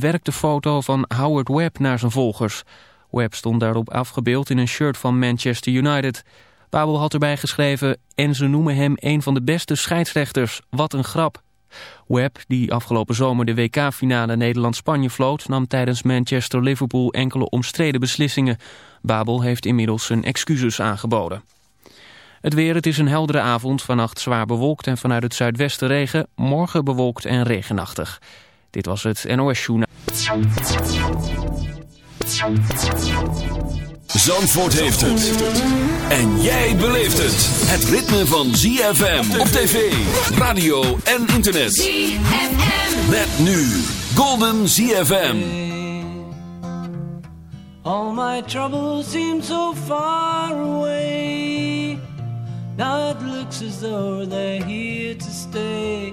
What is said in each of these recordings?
werkte foto van Howard Webb naar zijn volgers. Webb stond daarop afgebeeld in een shirt van Manchester United. Babel had erbij geschreven... en ze noemen hem een van de beste scheidsrechters. Wat een grap. Webb, die afgelopen zomer de WK-finale Nederland-Spanje vloot... nam tijdens Manchester-Liverpool enkele omstreden beslissingen. Babel heeft inmiddels zijn excuses aangeboden. Het weer, het is een heldere avond, vannacht zwaar bewolkt en vanuit het zuidwesten regen. Morgen bewolkt en regenachtig. Dit was het NOS Journaal. Zandvoort heeft het. En jij beleeft het. Het ritme van ZFM op tv, radio en internet. ZFM. Met nu Golden ZFM. All my troubles seem so far away. Now it looks as though they're here to stay.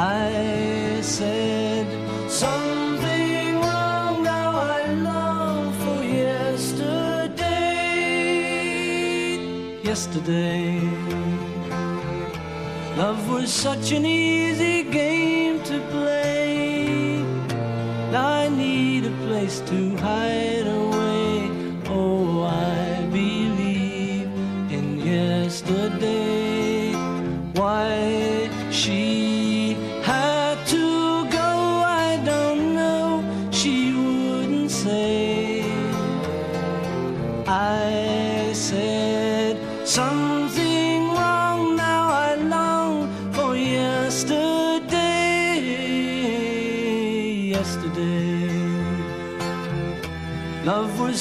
I said something wrong. Now I long for yesterday. Yesterday. Love was such an easy game to play. I need a place to hide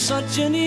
such an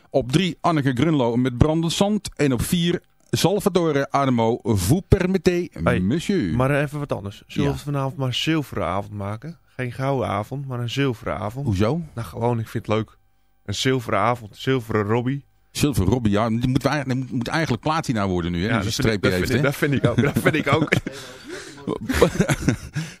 Op 3 Anneke Grunlo met Brandend Zand. En op 4 Salvatore Adamo, vous permettez, Hey, monsieur. Maar even wat anders. Zullen Ja. we vanavond maar een zilveren avond maken? Geen gouden avond, maar een zilveren avond. Hoezo? Nou, gewoon, ik vind het leuk. Een zilveren avond, zilveren Robbie. Silver Robbie, ja, die moet, die moet, eigenlijk platina worden nu, hè? Ja, dat een vind, ik, dat, heeft, vind ik, hè? dat vind ik ook. Dat vind ik ook.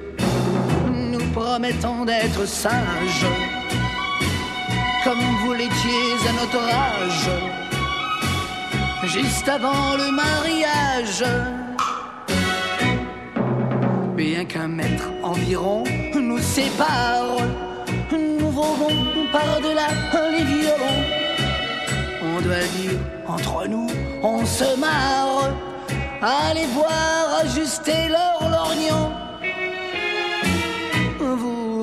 nous promettons d'être sages, comme vous l'étiez à notre âge, juste avant le mariage. Bien qu'un mètre environ nous sépare, nous volons par-delà les violons. On doit dire, entre nous, on se marre. Allez voir ajuster leur lorgnon.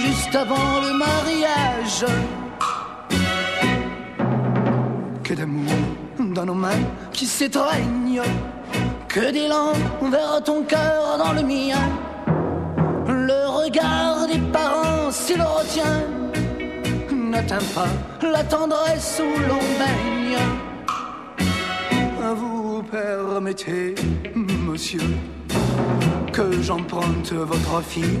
juste avant le mariage. Que d'amour dans nos mains qui s'étreignent, que d'élan vers ton cœur dans le mien. Le regard des parents, s'il retient, n'atteint pas la tendresse où l'on baigne. Vous permettez, monsieur, que j'emprunte votre fille.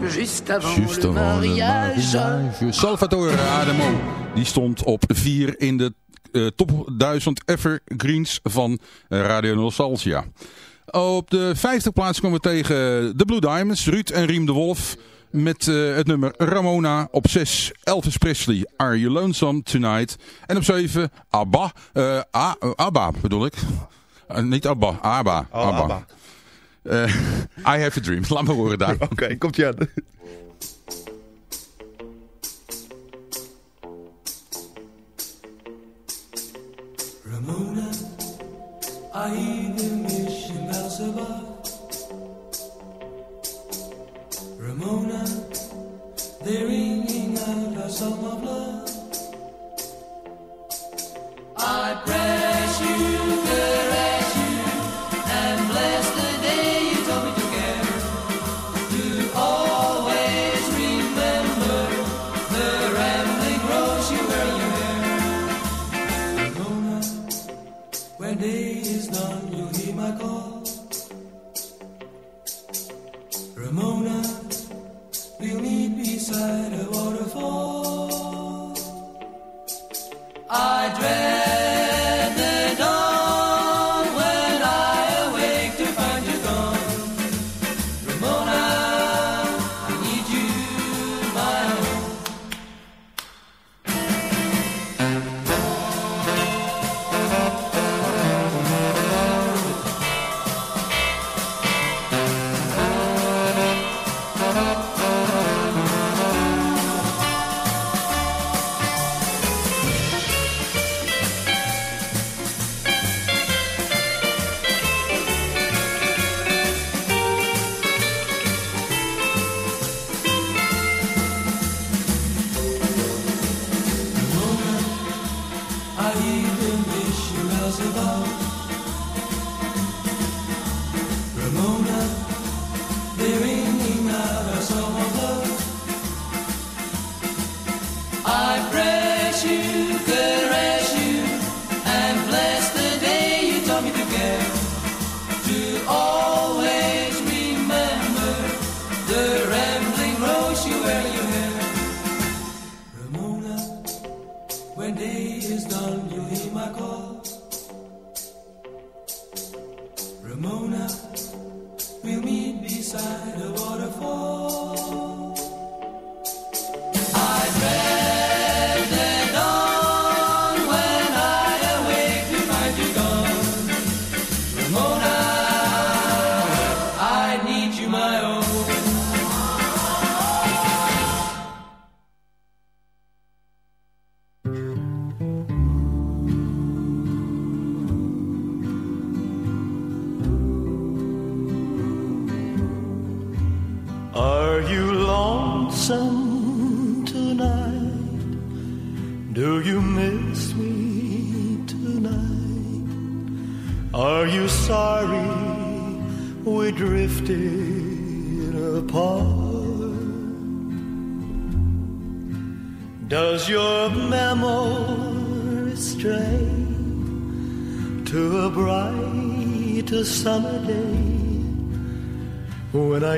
Juste avant Just avant le mariage. mariage. Salvatore Adamo, die stond op 4 in de eh, top 1000 evergreens van Radio Nostalgia. Op de vijfde plaats komen we tegen de Blue Diamonds, Ruud en Riem de Wolf. Met eh, het nummer Ramona. Op 6 Elvis Presley, Are You Lonesome Tonight. En op 7 ABBA. eh, A- eh, ABBA bedoel ik. Niet ABBA, ABBA. Oh, ABBA. Eh, I Have a Dream. Laat me horen daar. Oké, komt je aan. Ramona, I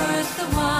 Worth the while?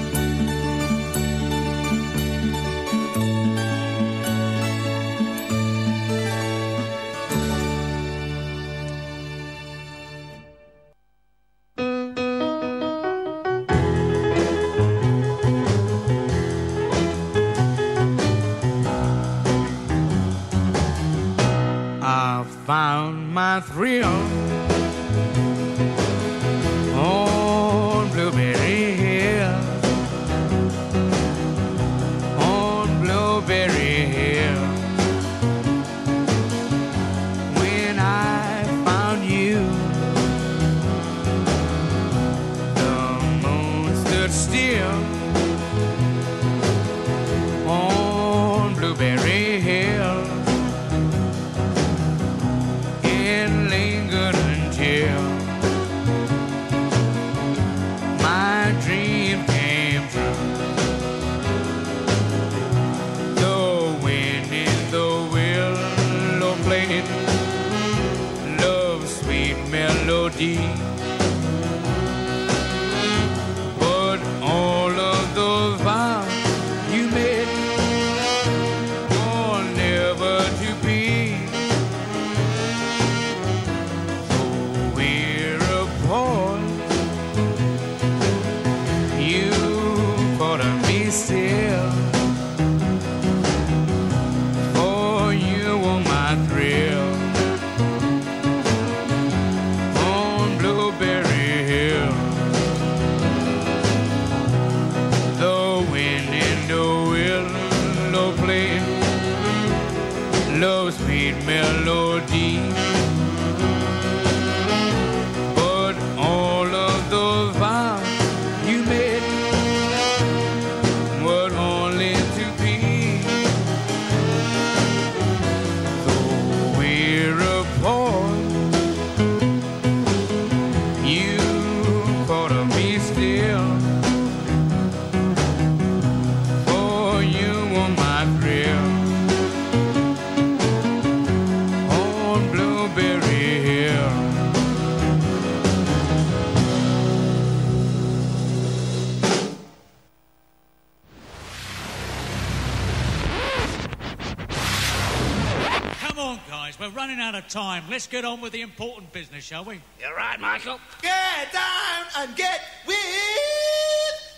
Time. Let's get on with the important business, shall we? You're right, Michael. Get down and get with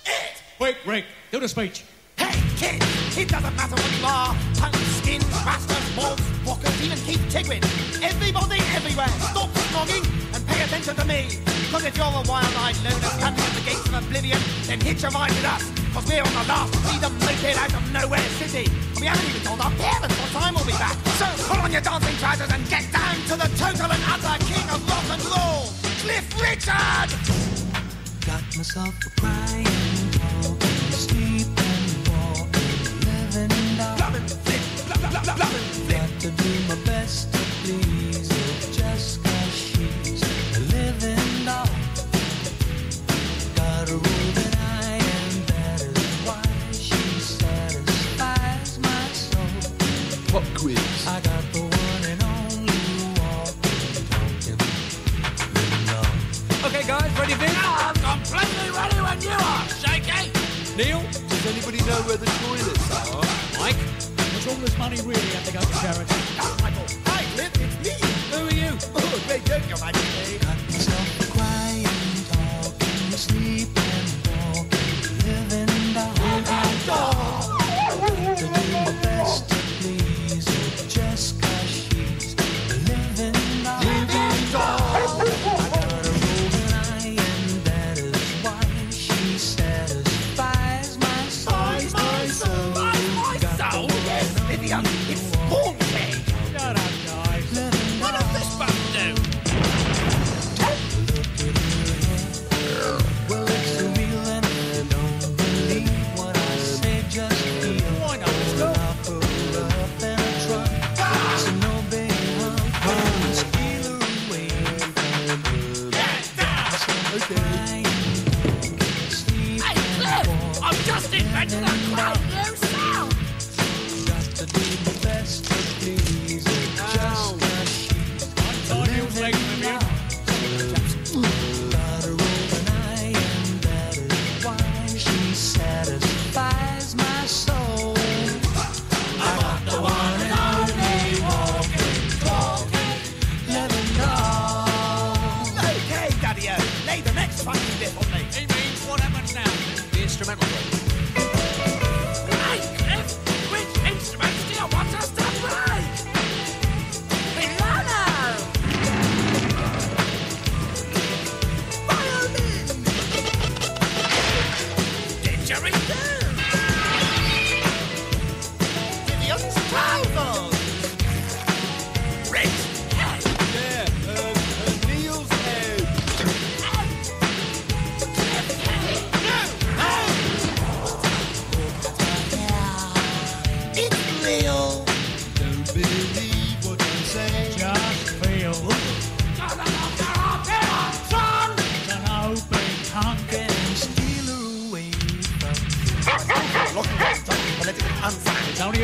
it. Wait, Rick, do the speech. Hey, kid, it doesn't matter what you are. Tongue, skin, rascals, moths, walkers, even Keith Tigrin. Everybody, everywhere, stop snogging and pay attention to me. Because if you're a wild-eyed loner coming at the gates of oblivion, then hitch a ride with us. Cause we're on the last freedom moped out of nowhere city. And we haven't even told our parents what time we'll be back. So pull on your dancing trousers and get down to the total and utter king of rock and roll, Cliff Richard! Got myself a crying, talking, sleeping, walking, living. Got to do my best Pop quiz. I got the one and only walking, talking, living dog. Okay, guys, ready, Vince? I'm completely ready when you are, Shaky! Neil? Does anybody know where the toilets are? Mike? Does all this money really have to go to charity? Oh, Michael, hi, Cliff, it's me! Who are you? Oh, great joke, Your Majesty. Got myself a crying, talking, sleeping, walking, living dog. To do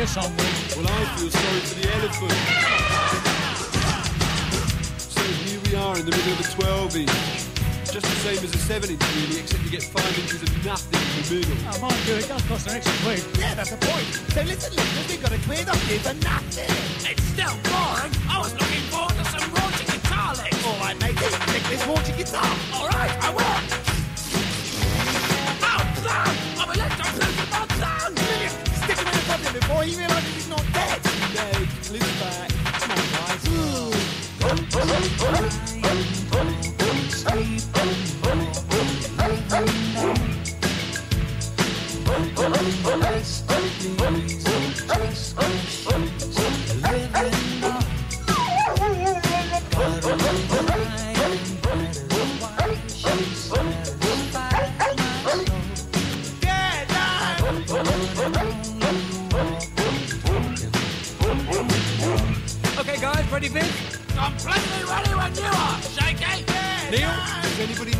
unsound. It's only a song. Will. Well, I feel sorry for the elephant. So here we are in the middle of a 12 inch. Just the same as a 7 inch, really, except you get 5 inches of nothing in the middle. Oh, mind you, it does cost an extra quid. Yeah, that's the point. So listen, listeners, we've got a quid up here for nothing. It's still boring. I was looking forward to some raunchy guitar licks. All right, mate, pick this raunchy guitar. All right, I will. boy, even like he's not dead. Dave, back. Come on, guys.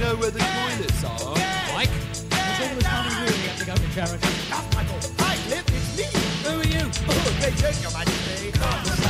Know where the toilets are? Mike? Does all this money really have to go to charity? That's Michael. Hi, Cliff, it's me. Who are you? Oh, great joke, Your Majesty.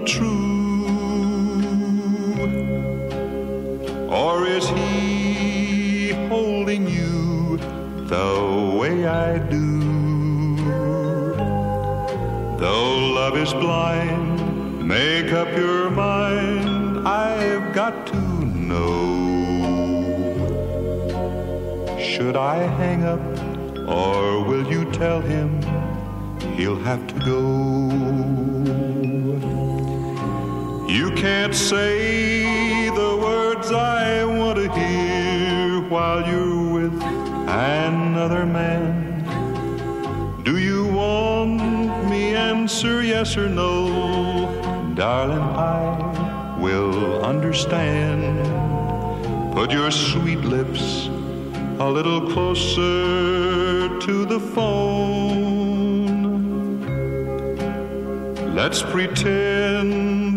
true? Or is he holding you the way I do? Though love is blind, make up your mind. I've got to know. Should I hang up or will you tell him he'll have to go? You can't say the words I want to hear while you're with another man. Do you want me answer yes or no? Darling, I will understand. Put your sweet lips a little closer to the phone. Let's pretend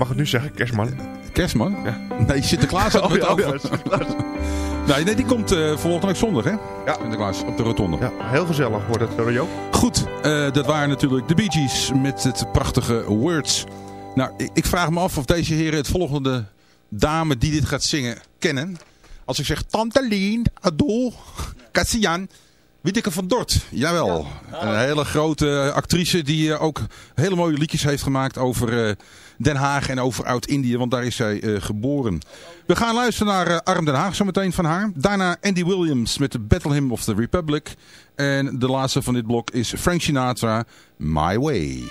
Mag het nu zeggen, kerstman. Kerstman? Ja. Nee, Sinterklaas had Oh, het ja, over. ja, Sinterklaas. nee, nee, die komt eh volgende week zondag, hè? Ja. Sinterklaas, op de rotonde. Ja, heel gezellig wordt het, Rio. Goed, eh, dat waren natuurlijk de Bee Gees met het prachtige Words. Nou, ik, ik vraag me af of deze heren het volgende dame die dit gaat zingen kennen. Als ik zeg Tante Lien, Adol, Cassian, Witteke van Dort. Jawel, een hele grote actrice die eh, ook hele mooie liedjes heeft gemaakt over eh, Den Haag en over Oud-Indië. Want daar is zij eh, geboren. We gaan luisteren naar eh, Arm Den Haag zometeen van haar. Daarna Andy Williams met de Battle Hymn of the Republic. En de laatste van dit blok is Frank Sinatra, My Way.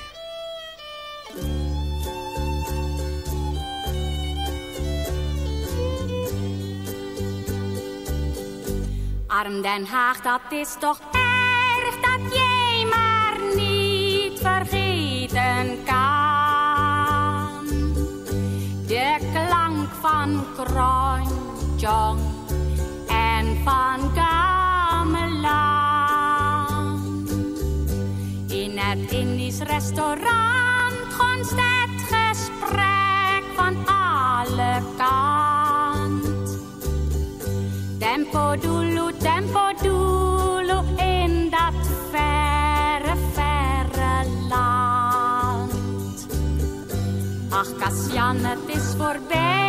Arm Den Haag, dat is toch Jong en Van Gamelang. In het Indisch restaurant gonst het gesprek van alle kant. Tempo doelo, tempo doelo in dat verre, verre land. Ach, Kasjan, het is voorbij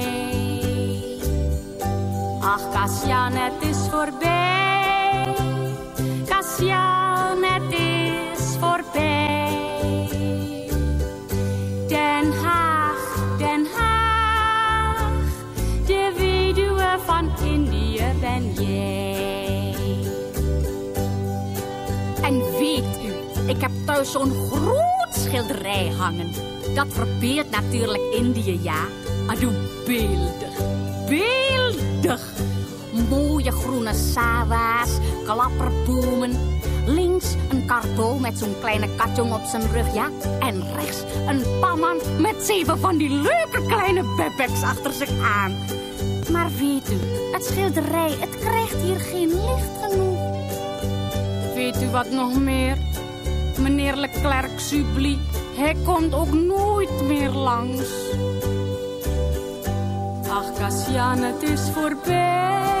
Ach, Kassian, het is voorbij. Kassian, het is voorbij. Den Haag, Den Haag, de weduwe van Indië ben jij. En weet u, ik heb thuis zo'n groot schilderij hangen. Dat verbeeldt natuurlijk Indië, ja. Adoe, beeldig, beeldig. Mooie groene sawa's, klapperbomen. Links een karbo met zo'n kleine katjong op zijn rug, ja. En rechts een pamman met zeven van die leuke kleine bebeks achter zich aan. Maar weet u, het schilderij, het krijgt hier geen licht genoeg. Weet u wat nog meer? Meneer Leclerc Subli, hij komt ook nooit meer langs. Ach, Kassian, het is voorbij.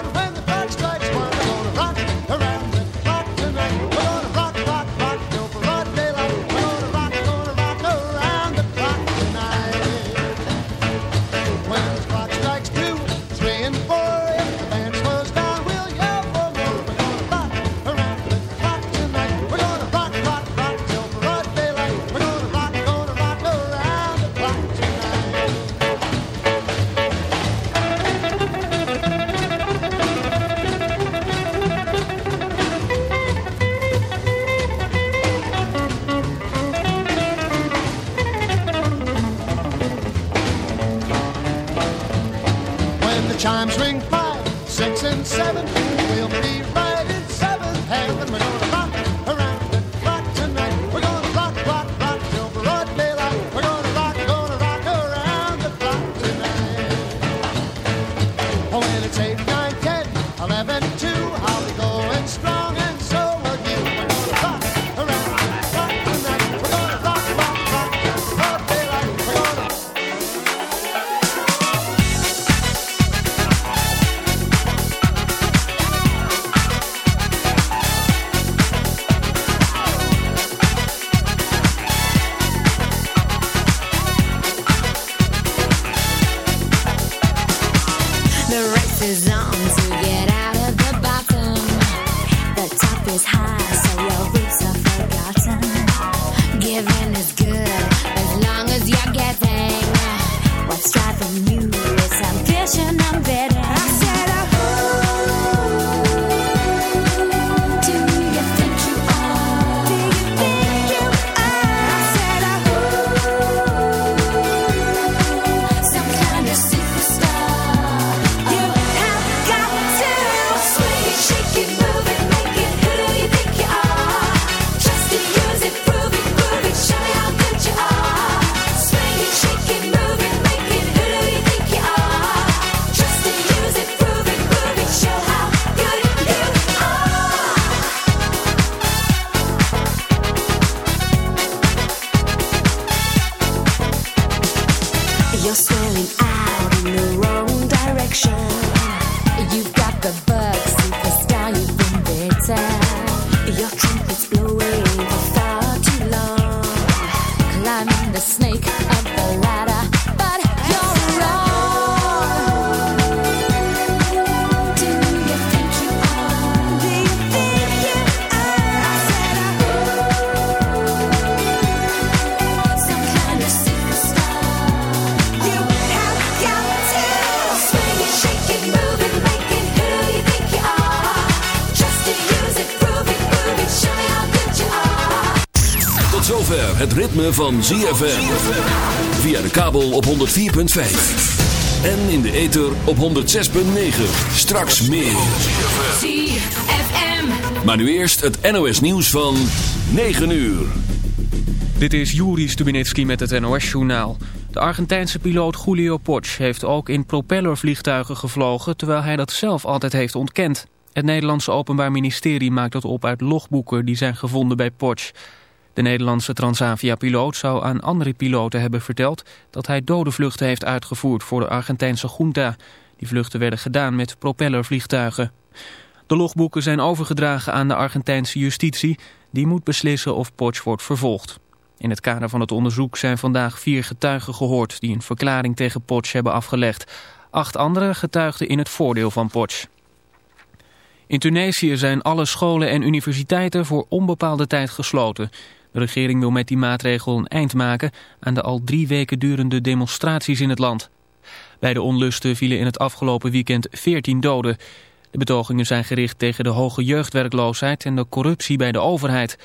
six, and seven, we'll be Het ritme van ZFM. Via de kabel op 104.5. En in de ether op 106.9. Straks meer. ZFM. Maar nu eerst het NOS nieuws van 9 uur. Dit is Juri Stubinetski met het NOS-journaal. De Argentijnse piloot Julio Poch heeft ook in propellervliegtuigen gevlogen... terwijl hij dat zelf altijd heeft ontkend. Het Nederlandse Openbaar Ministerie maakt dat op uit logboeken... die zijn gevonden bij Poch... De Nederlandse Transavia-piloot zou aan andere piloten hebben verteld dat hij dode vluchten heeft uitgevoerd voor de Argentijnse junta. Die vluchten werden gedaan met propellervliegtuigen. De logboeken zijn overgedragen aan de Argentijnse justitie. Die moet beslissen of Potsch wordt vervolgd. In het kader van het onderzoek zijn vandaag vier getuigen gehoord... die een verklaring tegen Potsch hebben afgelegd. Acht anderen getuigden in het voordeel van Potsch. In Tunesië zijn alle scholen en universiteiten voor onbepaalde tijd gesloten... De regering wil met die maatregel een eind maken aan de al drie weken durende demonstraties in het land. Bij de onlusten vielen in het afgelopen weekend 14 doden. De betogingen zijn gericht tegen de hoge jeugdwerkloosheid en de corruptie bij de overheid.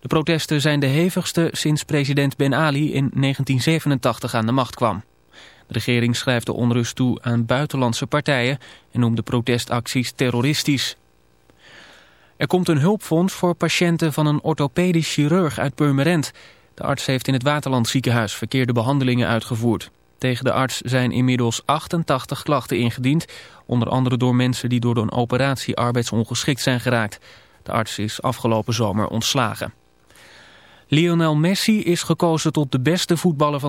De protesten zijn de hevigste sinds president Ben Ali in 1987 aan de macht kwam. De regering schrijft de onrust toe aan buitenlandse partijen en noemt de protestacties terroristisch. Er komt een hulpfonds voor patiënten van een orthopedisch chirurg uit Purmerend. De arts heeft in het Waterland ziekenhuis verkeerde behandelingen uitgevoerd. Tegen de arts zijn inmiddels 88 klachten ingediend. Onder andere door mensen die door een operatie arbeidsongeschikt zijn geraakt. De arts is afgelopen zomer ontslagen. Lionel Messi is gekozen tot de beste voetballer van